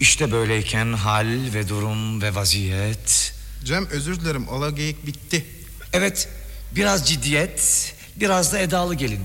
İşte böyleyken hal ve durum ve vaziyet. Cem özür dilerim ola geyik bitti. Evet biraz ciddiyet biraz da edalı gelin.